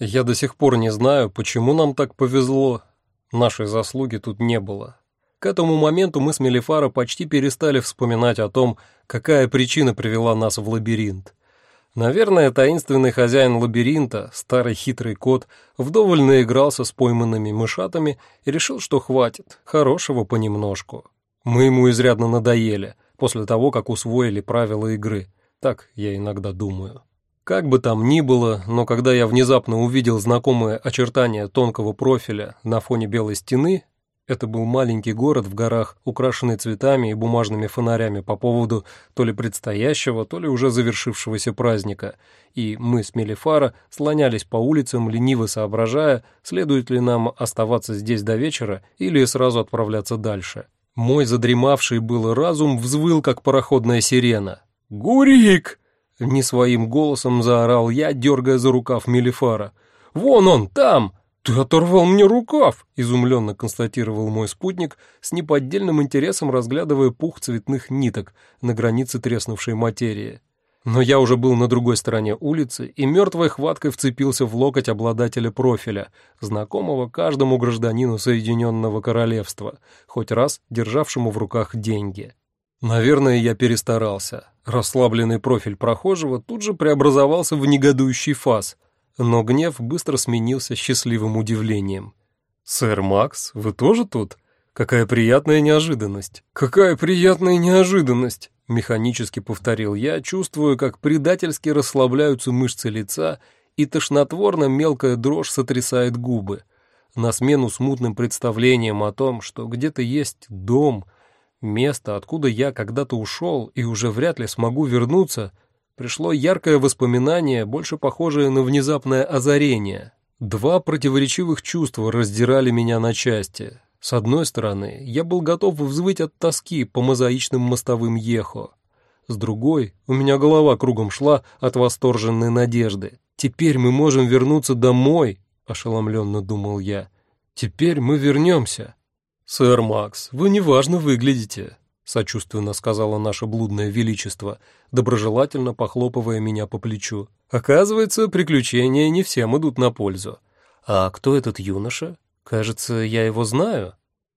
Я до сих пор не знаю, почему нам так повезло. Нашей заслуги тут не было. К этому моменту мы с Мелифара почти перестали вспоминать о том, какая причина привела нас в лабиринт. Наверное, таинственный хозяин лабиринта, старый хитрый кот, вдоволь наигрался с пойманными мышатами и решил, что хватит, хорошего понемножку. Мы ему изрядно надоели, после того, как усвоили правила игры. Так я иногда думаю. Как бы там ни было, но когда я внезапно увидел знакомые очертания тонкого профиля на фоне белой стены, это был маленький город в горах, украшенный цветами и бумажными фонарями по поводу то ли предстоящего, то ли уже завершившегося праздника, и мы с Мелифара слонялись по улицам, лениво соображая, следует ли нам оставаться здесь до вечера или сразу отправляться дальше. Мой задремавший был разум взвыл, как пароходная сирена. «Гурик!» Не своим голосом заорал я, дергая за рукав Мелифара. «Вон он, там!» «Ты оторвал мне рукав!» — изумленно констатировал мой спутник, с неподдельным интересом разглядывая пух цветных ниток на границе треснувшей материи. Но я уже был на другой стороне улицы и мертвой хваткой вцепился в локоть обладателя профиля, знакомого каждому гражданину Соединенного Королевства, хоть раз державшему в руках деньги. Наверное, я перестарался. Расслабленный профиль прохожего тут же преобразовался в негодующий фас, но гнев быстро сменился счастливым удивлением. «Сэр Макс, вы тоже тут? Какая приятная неожиданность!» «Какая приятная неожиданность!» — механически повторил я, чувствуя, как предательски расслабляются мышцы лица и тошнотворно мелкая дрожь сотрясает губы. На смену смутным представлениям о том, что где-то есть дом — Место, откуда я когда-то ушел и уже вряд ли смогу вернуться, пришло яркое воспоминание, больше похожее на внезапное озарение. Два противоречивых чувства раздирали меня на части. С одной стороны, я был готов взвыть от тоски по мозаичным мостовым Ехо. С другой, у меня голова кругом шла от восторженной надежды. «Теперь мы можем вернуться домой», — ошеломленно думал я. «Теперь мы вернемся». «Сэр Макс, вы неважно выглядите», — сочувственно сказала наше блудное величество, доброжелательно похлопывая меня по плечу. «Оказывается, приключения не всем идут на пользу. А кто этот юноша? Кажется, я его знаю».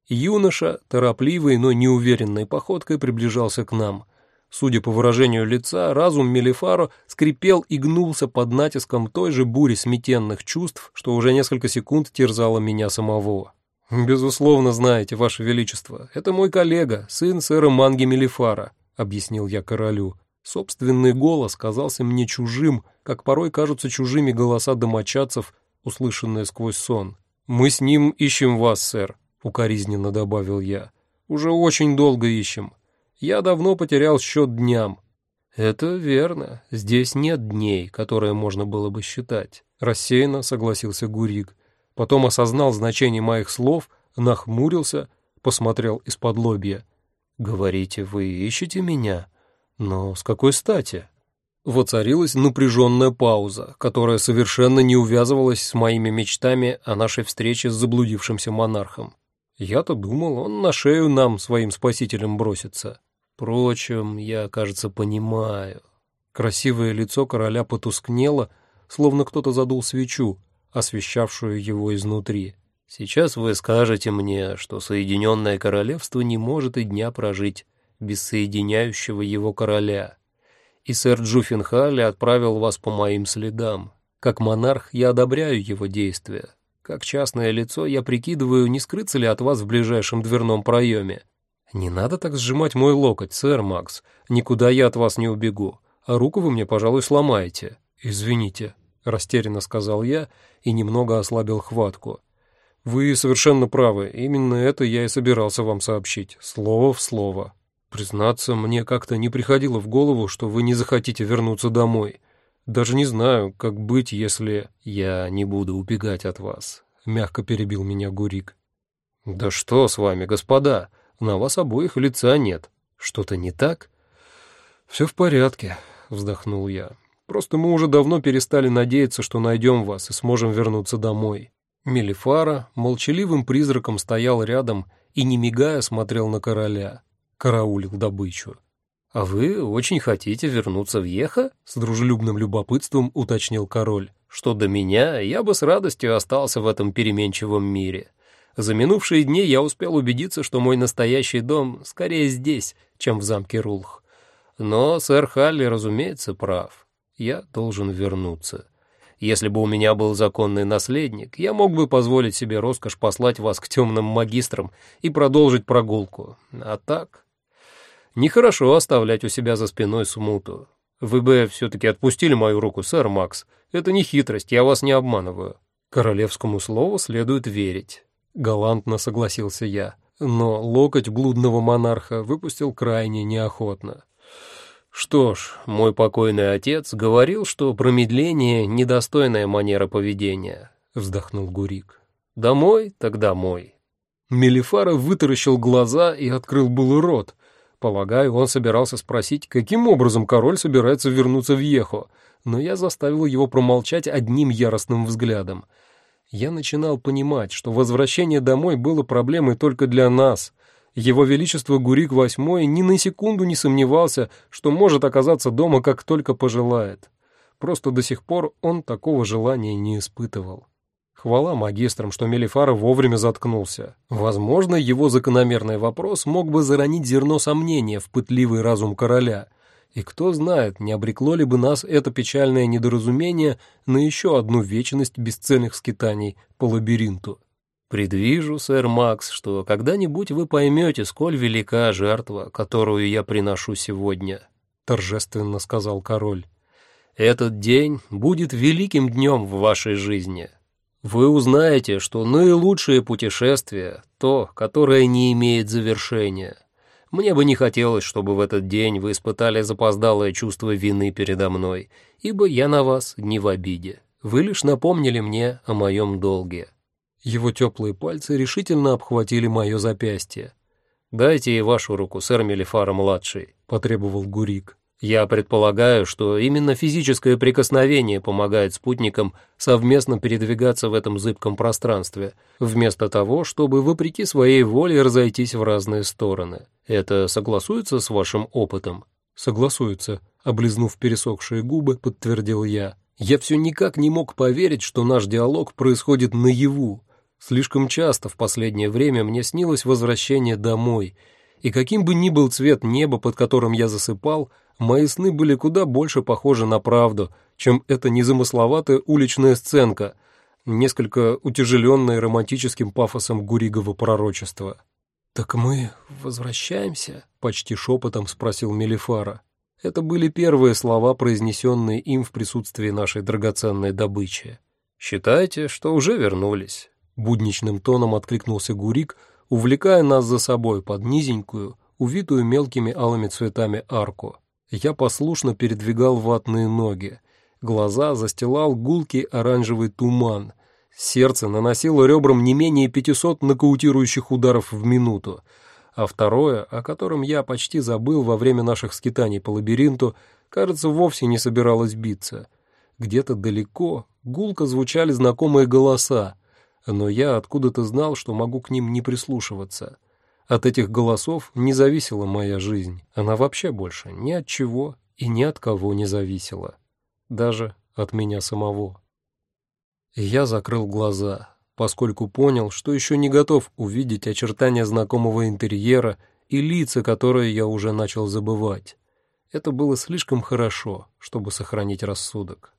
Юноша, торопливой, но неуверенной походкой приближался к нам. Судя по выражению лица, разум Мелифаро скрипел и гнулся под натиском той же бури сметенных чувств, что уже несколько секунд терзало меня самого. «Безусловно, знаете, Ваше Величество, это мой коллега, сын сэра Манги Мелифара», — объяснил я королю. Собственный голос казался мне чужим, как порой кажутся чужими голоса домочадцев, услышанные сквозь сон. «Мы с ним ищем вас, сэр», — укоризненно добавил я. «Уже очень долго ищем. Я давно потерял счет дням». «Это верно. Здесь нет дней, которые можно было бы считать», — рассеянно согласился Гурик потом осознал значение моих слов, нахмурился, посмотрел из-под лобья. «Говорите, вы ищете меня? Но с какой стати?» Воцарилась напряженная пауза, которая совершенно не увязывалась с моими мечтами о нашей встрече с заблудившимся монархом. Я-то думал, он на шею нам, своим спасителям, бросится. Впрочем, я, кажется, понимаю. Красивое лицо короля потускнело, словно кто-то задул свечу, освещавшую его изнутри. Сейчас вы скажете мне, что Соединенное Королевство не может и дня прожить без соединяющего его короля. И сэр Джуффинхалли отправил вас по моим следам. Как монарх я одобряю его действия. Как частное лицо я прикидываю, не скрыться ли от вас в ближайшем дверном проеме. Не надо так сжимать мой локоть, сэр Макс. Никуда я от вас не убегу. А руку вы мне, пожалуй, сломаете. Извините. — растерянно сказал я и немного ослабил хватку. «Вы совершенно правы, именно это я и собирался вам сообщить, слово в слово. Признаться, мне как-то не приходило в голову, что вы не захотите вернуться домой. Даже не знаю, как быть, если я не буду убегать от вас», — мягко перебил меня Гурик. «Да что с вами, господа? На вас обоих лица нет. Что-то не так?» «Все в порядке», — вздохнул я. Просто мы уже давно перестали надеяться, что найдем вас и сможем вернуться домой». Мелифара молчаливым призраком стоял рядом и, не мигая, смотрел на короля. Караулил добычу. «А вы очень хотите вернуться в Еха?» — с дружелюбным любопытством уточнил король. Что до меня, я бы с радостью остался в этом переменчивом мире. За минувшие дни я успел убедиться, что мой настоящий дом скорее здесь, чем в замке Рулх. Но сэр Халли, разумеется, прав. Я должен вернуться. Если бы у меня был законный наследник, я мог бы позволить себе роскошь послать вас к темным магистрам и продолжить прогулку. А так... Нехорошо оставлять у себя за спиной смуту. Вы бы все-таки отпустили мою руку, сэр Макс. Это не хитрость, я вас не обманываю. Королевскому слову следует верить. Галантно согласился я, но локоть блудного монарха выпустил крайне неохотно. Что ж, мой покойный отец говорил, что промедление — недостойная манера поведения, — вздохнул Гурик. Домой, так домой. Мелифара вытаращил глаза и открыл был рот. Полагаю, он собирался спросить, каким образом король собирается вернуться в Ехо, но я заставил его промолчать одним яростным взглядом — я начинал понимать, что возвращение домой было проблемой только для нас. Его Величество Гурик VIII ни на секунду не сомневался, что может оказаться дома, как только пожелает. Просто до сих пор он такого желания не испытывал. Хвала магистрам, что Мелифара вовремя заткнулся. Возможно, его закономерный вопрос мог бы заронить зерно сомнения в пытливый разум короля — и кто знает, не обрекло ли бы нас это печальное недоразумение на еще одну вечность бесцельных скитаний по лабиринту. Предвижу, сэр Макс, что когда-нибудь вы поймете, сколь велика жертва, которую я приношу сегодня, — торжественно сказал король. Этот день будет великим днем в вашей жизни. Вы узнаете, что наилучшее путешествие — то, которое не имеет завершения. Мне бы не хотелось, чтобы в этот день вы испытали запоздалое чувство вины передо мной, ибо я на вас не в обиде. Вы лишь напомнили мне о моем долге». Его теплые пальцы решительно обхватили мое запястье. «Дайте ей вашу руку, сэр Мелифара-младший», — потребовал Гурик. Я предполагаю, что именно физическое прикосновение помогает спутникам совместно передвигаться в этом зыбком пространстве, вместо того, чтобы вопреки своей воле разойтись в разные стороны. Это согласуется с вашим опытом? Согласуется, облизнув пересохшие губы, подтвердил я. Я все никак не мог поверить, что наш диалог происходит наяву. Слишком часто в последнее время мне снилось возвращение домой, и каким бы ни был цвет неба, под которым я засыпал, мои сны были куда больше похожи на правду, чем эта незамысловатая уличная сценка, несколько утяжеленная романтическим пафосом Гуригова пророчества. «Так мы возвращаемся?» — почти шепотом спросил Мелифара. Это были первые слова, произнесенные им в присутствии нашей драгоценной добычи. «Считайте, что уже вернулись», — будничным тоном откликнулся Гурик, увлекая нас за собой под низенькую, увитую мелкими алыми цветами арку. Я послушно передвигал ватные ноги. Глаза застилал гулкий оранжевый туман. Сердце наносило ребрам не менее 500 нокаутирующих ударов в минуту. А второе, о котором я почти забыл во время наших скитаний по лабиринту, кажется, вовсе не собиралось биться. Где-то далеко гулко звучали знакомые голоса, но я откуда-то знал, что могу к ним не прислушиваться. От этих голосов не зависела моя жизнь. Она вообще больше ни от чего и ни от кого не зависела. Даже от меня самого. я закрыл глаза, поскольку понял, что еще не готов увидеть очертания знакомого интерьера и лица, которые я уже начал забывать. Это было слишком хорошо, чтобы сохранить рассудок.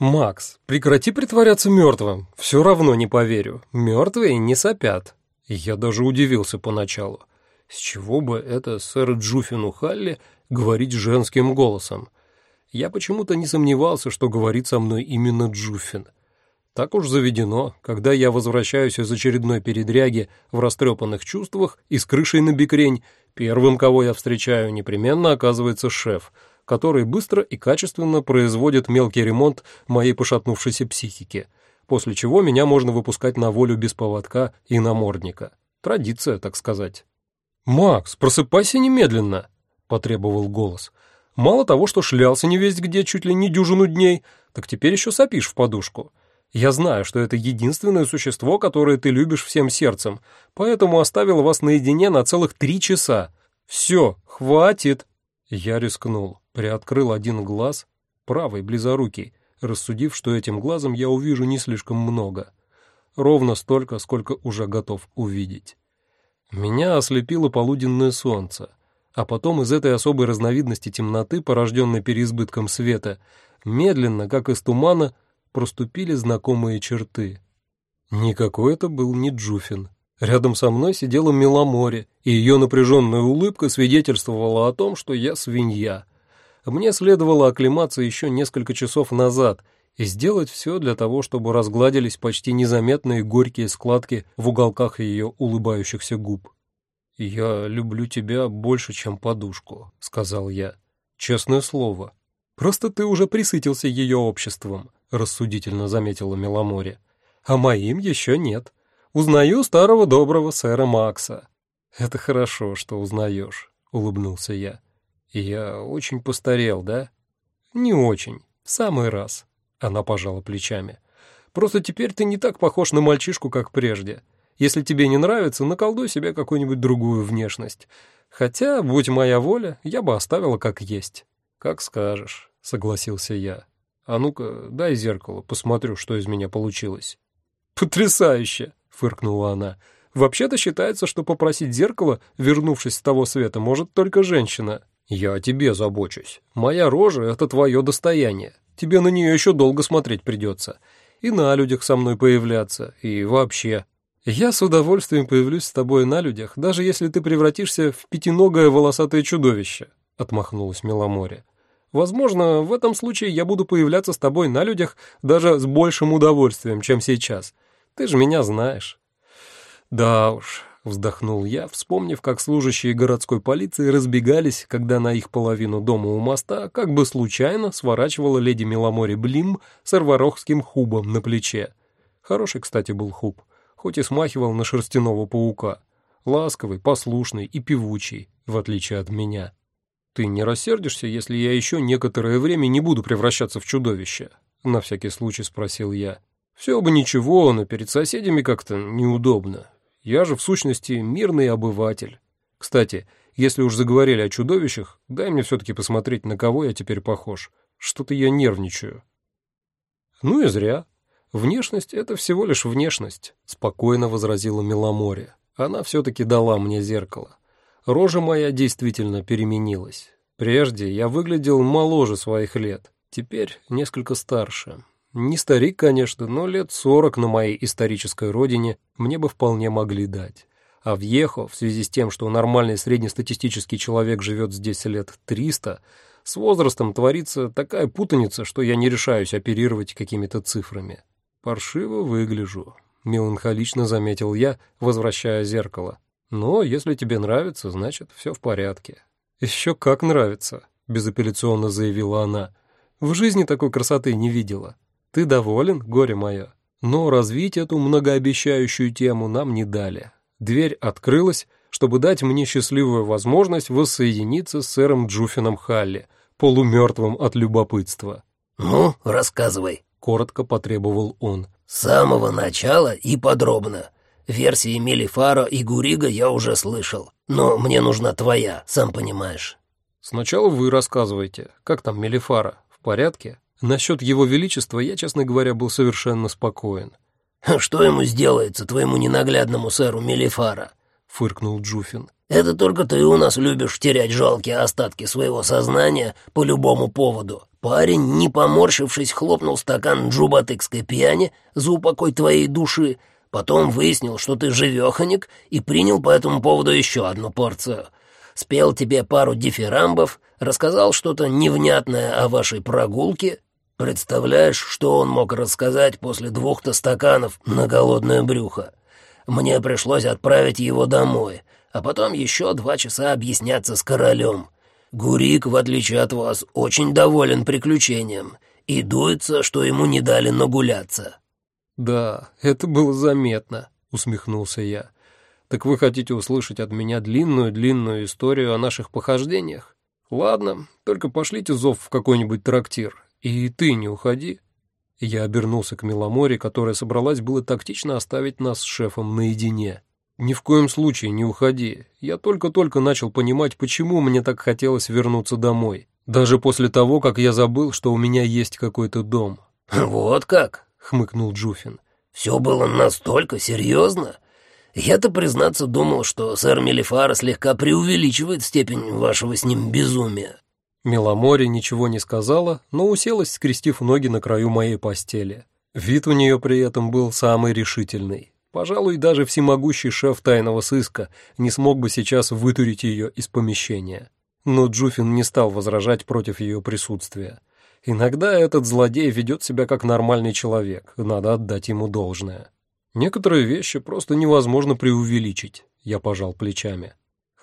«Макс, прекрати притворяться мертвым. Все равно не поверю. Мертвые не сопят». Я даже удивился поначалу. С чего бы это сэр Джуфину Халли говорить женским голосом? Я почему-то не сомневался, что говорит со мной именно Джуфин. Так уж заведено, когда я возвращаюсь из очередной передряги в растрепанных чувствах и с крышей на бикрень, первым, кого я встречаю, непременно оказывается шеф — который быстро и качественно производит мелкий ремонт моей пошатнувшейся психики, после чего меня можно выпускать на волю без поводка и намордника. Традиция, так сказать. «Макс, просыпайся немедленно!» — потребовал голос. «Мало того, что шлялся не весть где чуть ли не дюжину дней, так теперь еще сопишь в подушку. Я знаю, что это единственное существо, которое ты любишь всем сердцем, поэтому оставил вас наедине на целых три часа. Все, хватит!» Я рискнул приоткрыл один глаз правый, близорукий, рассудив, что этим глазом я увижу не слишком много. Ровно столько, сколько уже готов увидеть. Меня ослепило полуденное солнце, а потом из этой особой разновидности темноты, порожденной переизбытком света, медленно, как из тумана, проступили знакомые черты. Никакой это был не Джуфин. Рядом со мной сидела Меломоре, и ее напряженная улыбка свидетельствовала о том, что я свинья. Мне следовало оклематься еще несколько часов назад и сделать все для того, чтобы разгладились почти незаметные горькие складки в уголках ее улыбающихся губ. «Я люблю тебя больше, чем подушку», — сказал я. «Честное слово. Просто ты уже присытился ее обществом», — рассудительно заметила Меломоре. «А моим еще нет». Узнаю старого доброго сэра Макса. Это хорошо, что узнаешь, улыбнулся я. Я очень постарел, да? Не очень. В самый раз. Она пожала плечами. Просто теперь ты не так похож на мальчишку, как прежде. Если тебе не нравится, наколдуй себе какую-нибудь другую внешность. Хотя, будь моя воля, я бы оставила как есть. Как скажешь, согласился я. А ну-ка, дай зеркало, посмотрю, что из меня получилось. Потрясающе, фыркнула она. Вообще-то считается, что попросить зеркало, вернувшись с того света, может только женщина. Я о тебе забочусь. Моя рожа — это твое достояние. Тебе на нее еще долго смотреть придется. И на людях со мной появляться, и вообще. Я с удовольствием появлюсь с тобой на людях, даже если ты превратишься в пятиногое волосатое чудовище, — отмахнулась Меломоре. Возможно, в этом случае я буду появляться с тобой на людях даже с большим удовольствием, чем сейчас. Ты же меня знаешь». «Да уж», — вздохнул я, вспомнив, как служащие городской полиции разбегались, когда на их половину дома у моста как бы случайно сворачивала леди Меломори Блим с арварохским хубом на плече. Хороший, кстати, был хуб, хоть и смахивал на шерстяного паука. Ласковый, послушный и певучий, в отличие от меня. «Ты не рассердишься, если я еще некоторое время не буду превращаться в чудовище?» — на всякий случай спросил я. Все бы ничего, но перед соседями как-то неудобно. Я же, в сущности, мирный обыватель. Кстати, если уж заговорили о чудовищах, дай мне все-таки посмотреть, на кого я теперь похож. Что-то я нервничаю. Ну и зря. Внешность — это всего лишь внешность, — спокойно возразила Меломоре. Она все-таки дала мне зеркало. Рожа моя действительно переменилась. Прежде я выглядел моложе своих лет, теперь несколько старше. Не старик, конечно, но лет сорок на моей исторической родине мне бы вполне могли дать. А в Ехо, в связи с тем, что нормальный среднестатистический человек живет здесь лет триста, с возрастом творится такая путаница, что я не решаюсь оперировать какими-то цифрами. «Паршиво выгляжу», — меланхолично заметил я, возвращая зеркало. «Но если тебе нравится, значит, все в порядке». «Еще как нравится», — безапелляционно заявила она. «В жизни такой красоты не видела». Ты доволен, горе мое? Но развить эту многообещающую тему нам не дали. Дверь открылась, чтобы дать мне счастливую возможность воссоединиться с сэром Джуфином Халли, полумертвым от любопытства. «Ну, рассказывай», — коротко потребовал он. «С самого начала и подробно. Версии Мелифара и Гурига я уже слышал, но мне нужна твоя, сам понимаешь». «Сначала вы рассказывайте. Как там Мелифара? В порядке?» Насчет его величества я, честно говоря, был совершенно спокоен. «Что ему сделается, твоему ненаглядному сэру Мелифара?» — фыркнул Джуфин. «Это только ты у нас любишь терять жалкие остатки своего сознания по любому поводу. Парень, не поморщившись, хлопнул стакан джубатыкской пьяни за упокой твоей души, потом выяснил, что ты живеханик, и принял по этому поводу еще одну порцию. Спел тебе пару дифирамбов, рассказал что-то невнятное о вашей прогулке, Представляешь, что он мог рассказать после двух-то стаканов на голодное брюхо? Мне пришлось отправить его домой, а потом еще два часа объясняться с королем. Гурик, в отличие от вас, очень доволен приключением и дуется, что ему не дали нагуляться». «Да, это было заметно», — усмехнулся я. «Так вы хотите услышать от меня длинную-длинную историю о наших похождениях? Ладно, только пошлите зов в какой-нибудь трактир, «И ты не уходи». Я обернулся к Меломоре, которая собралась было тактично оставить нас с шефом наедине. «Ни в коем случае не уходи. Я только-только начал понимать, почему мне так хотелось вернуться домой. Даже после того, как я забыл, что у меня есть какой-то дом. «Вот как?» — хмыкнул Джуфин. «Все было настолько серьезно? Я-то, признаться, думал, что сэр Мелифара слегка преувеличивает степень вашего с ним безумия». Меломори ничего не сказала, но уселась, скрестив ноги на краю моей постели. Вид у нее при этом был самый решительный. Пожалуй, даже всемогущий шеф тайного сыска не смог бы сейчас вытурить ее из помещения. Но Джуфин не стал возражать против ее присутствия. Иногда этот злодей ведет себя как нормальный человек, надо отдать ему должное. Некоторые вещи просто невозможно преувеличить, я пожал плечами.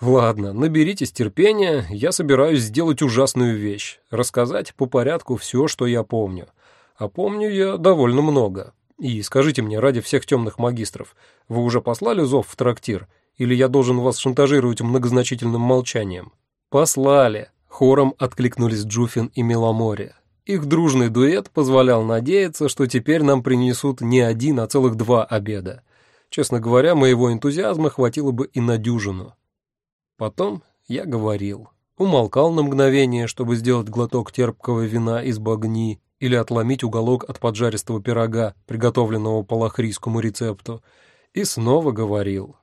Ладно, наберитесь терпения, я собираюсь сделать ужасную вещь, рассказать по порядку все, что я помню. А помню я довольно много. И скажите мне, ради всех темных магистров, вы уже послали зов в трактир, или я должен вас шантажировать многозначительным молчанием? Послали. Хором откликнулись Джуфин и Меломори. Их дружный дуэт позволял надеяться, что теперь нам принесут не один, а целых два обеда. Честно говоря, моего энтузиазма хватило бы и на дюжину. Потом я говорил. Умолкал на мгновение, чтобы сделать глоток терпкого вина из багни или отломить уголок от поджаристого пирога, приготовленного по лохрийскому рецепту, и снова говорил.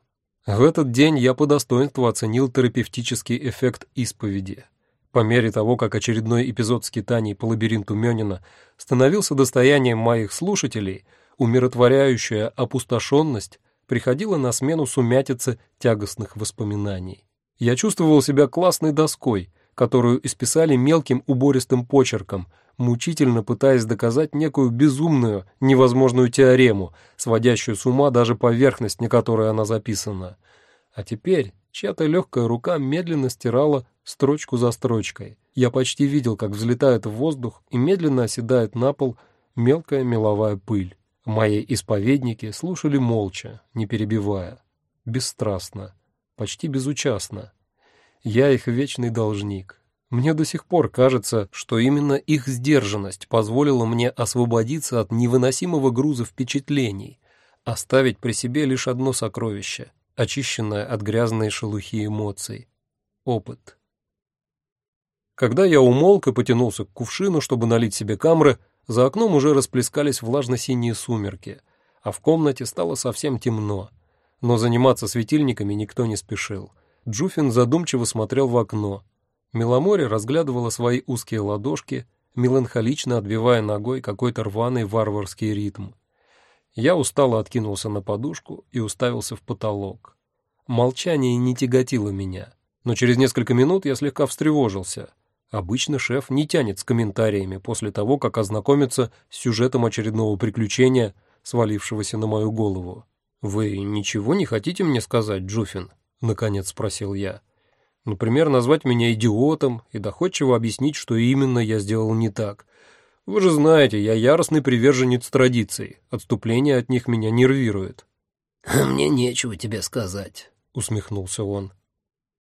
В этот день я по достоинству оценил терапевтический эффект исповеди. По мере того, как очередной эпизод скитаний по лабиринту Мёнина становился достоянием моих слушателей, умиротворяющая опустошенность приходила на смену сумятице тягостных воспоминаний. Я чувствовал себя классной доской, которую исписали мелким убористым почерком, мучительно пытаясь доказать некую безумную, невозможную теорему, сводящую с ума даже поверхность, на которой она записана. А теперь чья-то легкая рука медленно стирала строчку за строчкой. Я почти видел, как взлетает в воздух и медленно оседает на пол мелкая меловая пыль. Мои исповедники слушали молча, не перебивая, бесстрастно, почти безучастно. Я их вечный должник. Мне до сих пор кажется, что именно их сдержанность позволила мне освободиться от невыносимого груза впечатлений, оставить при себе лишь одно сокровище, очищенное от грязной шелухи эмоций — опыт. Когда я умолк и потянулся к кувшину, чтобы налить себе камры, за окном уже расплескались влажно-синие сумерки, а в комнате стало совсем темно. Но заниматься светильниками никто не спешил. Джуфин задумчиво смотрел в окно. Меломоре разглядывала свои узкие ладошки, меланхолично отбивая ногой какой-то рваный варварский ритм. Я устало откинулся на подушку и уставился в потолок. Молчание не тяготило меня, но через несколько минут я слегка встревожился. Обычно шеф не тянет с комментариями после того, как ознакомится с сюжетом очередного приключения, свалившегося на мою голову. «Вы ничего не хотите мне сказать, Джуфин?» — наконец спросил я. «Например, назвать меня идиотом и доходчиво объяснить, что именно я сделал не так. Вы же знаете, я яростный приверженец традиций. Отступление от них меня нервирует». «Мне нечего тебе сказать», — усмехнулся он.